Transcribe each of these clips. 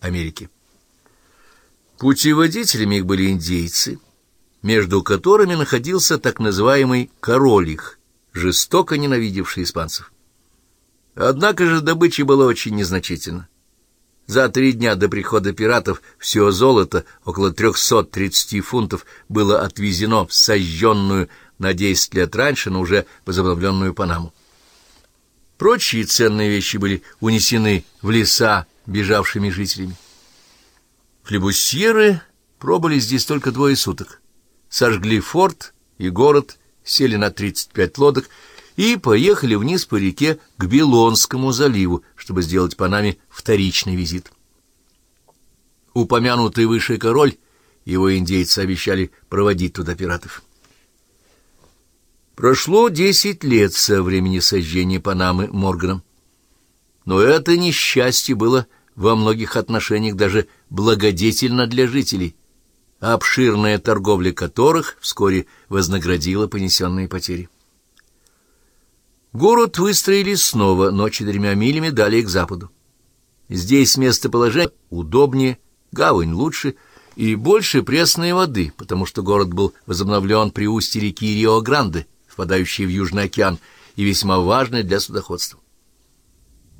Америки. Путеводителями их были индейцы, между которыми находился так называемый король их, жестоко ненавидевший испанцев. Однако же добыча была очень незначительна. За три дня до прихода пиратов все золото, около 330 фунтов, было отвезено в сожженную на 10 лет раньше, но уже возобновленную Панаму. Прочие ценные вещи были унесены в леса бежавшими жителями. Флебусьеры пробыли здесь только двое суток. Сожгли форт и город, сели на 35 лодок и поехали вниз по реке к Белонскому заливу, чтобы сделать Панаме вторичный визит. Упомянутый выше король, его индейцы обещали проводить туда пиратов. Прошло десять лет со времени сожжения Панамы Морганом. Но это несчастье было во многих отношениях даже благодетельно для жителей, обширная торговля которых вскоре вознаградила понесенные потери. Город выстроили снова, но четырьмя милями далее к западу. Здесь местоположение удобнее, гавань лучше и больше пресной воды, потому что город был возобновлен при устье реки Рио-Гранде, впадающей в Южный океан, и весьма важный для судоходства.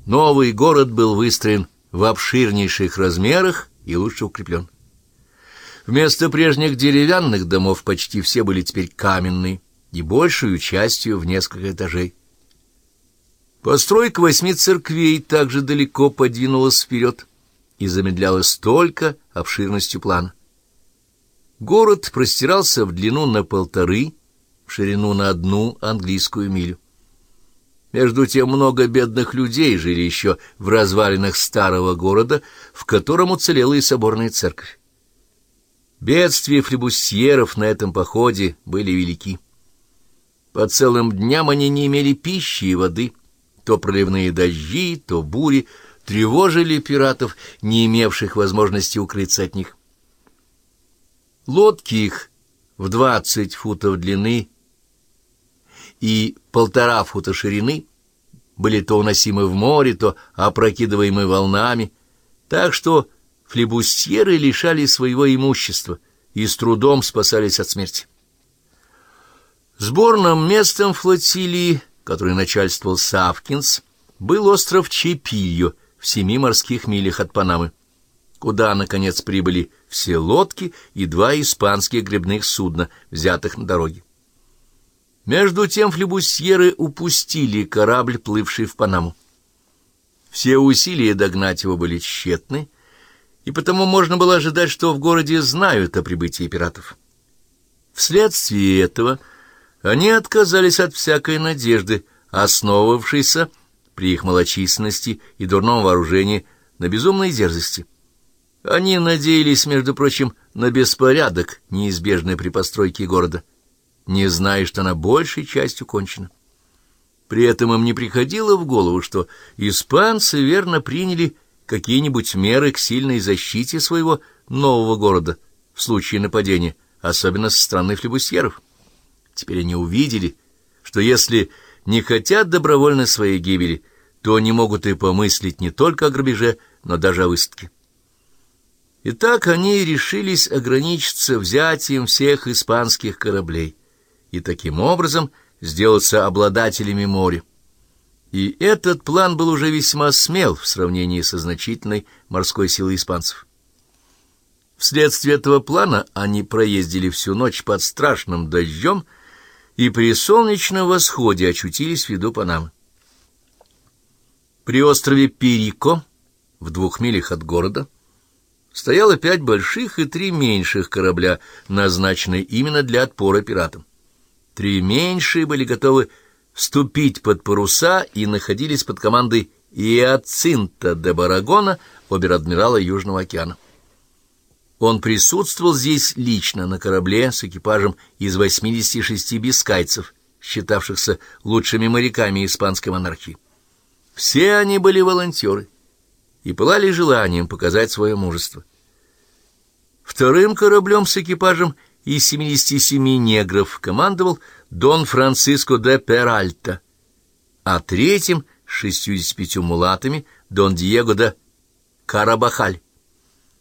Новый город был выстроен в обширнейших размерах и лучше укреплен. Вместо прежних деревянных домов почти все были теперь каменные и большую частью в несколько этажей. Постройка восьми церквей также далеко подвинулась вперед и замедлялась только обширностью плана. Город простирался в длину на полторы, в ширину на одну английскую милю. Между тем много бедных людей жили еще в развалинах старого города, в котором уцелела и соборная церковь. Бедствия флебусьеров на этом походе были велики. По целым дням они не имели пищи и воды — то проливные дожди, то бури тревожили пиратов, не имевших возможности укрыться от них. Лодки их в двадцать футов длины и полтора фута ширины были то уносимы в море, то опрокидываемы волнами, так что флебустьеры лишали своего имущества и с трудом спасались от смерти. Сборным местом флотилии который начальствовал Савкинс, был остров Чепильо в семи морских милях от Панамы, куда, наконец, прибыли все лодки и два испанских грибных судна, взятых на дороге. Между тем флебусьеры упустили корабль, плывший в Панаму. Все усилия догнать его были тщетны, и потому можно было ожидать, что в городе знают о прибытии пиратов. Вследствие этого они отказались от всякой надежды, основывавшейся при их малочисленности и дурном вооружении на безумной дерзости. Они надеялись, между прочим, на беспорядок, неизбежный при постройке города, не зная, что она большей частью кончена. При этом им не приходило в голову, что испанцы верно приняли какие-нибудь меры к сильной защите своего нового города в случае нападения, особенно со стороны флебусьеров. Теперь они увидели, что если не хотят добровольно своей гибели, то не могут и помыслить не только о грабеже, но даже о высадке. Итак, они решились ограничиться взятием всех испанских кораблей и таким образом сделаться обладателями моря. И этот план был уже весьма смел в сравнении со значительной морской силой испанцев. Вследствие этого плана они проездили всю ночь под страшным дождем, и при солнечном восходе очутились в виду Панамы. При острове Перико, в двух милях от города, стояло пять больших и три меньших корабля, назначенные именно для отпора пиратам. Три меньшие были готовы вступить под паруса и находились под командой Иоцинта де Барагона, обер-адмирала Южного океана. Он присутствовал здесь лично на корабле с экипажем из 86 бискайцев, считавшихся лучшими моряками испанской монархии. Все они были волонтеры и пылали желанием показать свое мужество. Вторым кораблем с экипажем из 77 негров командовал Дон Франциско де Перальта, а третьим — 65 мулатами Дон Диего де Карабахаль.